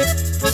oh you.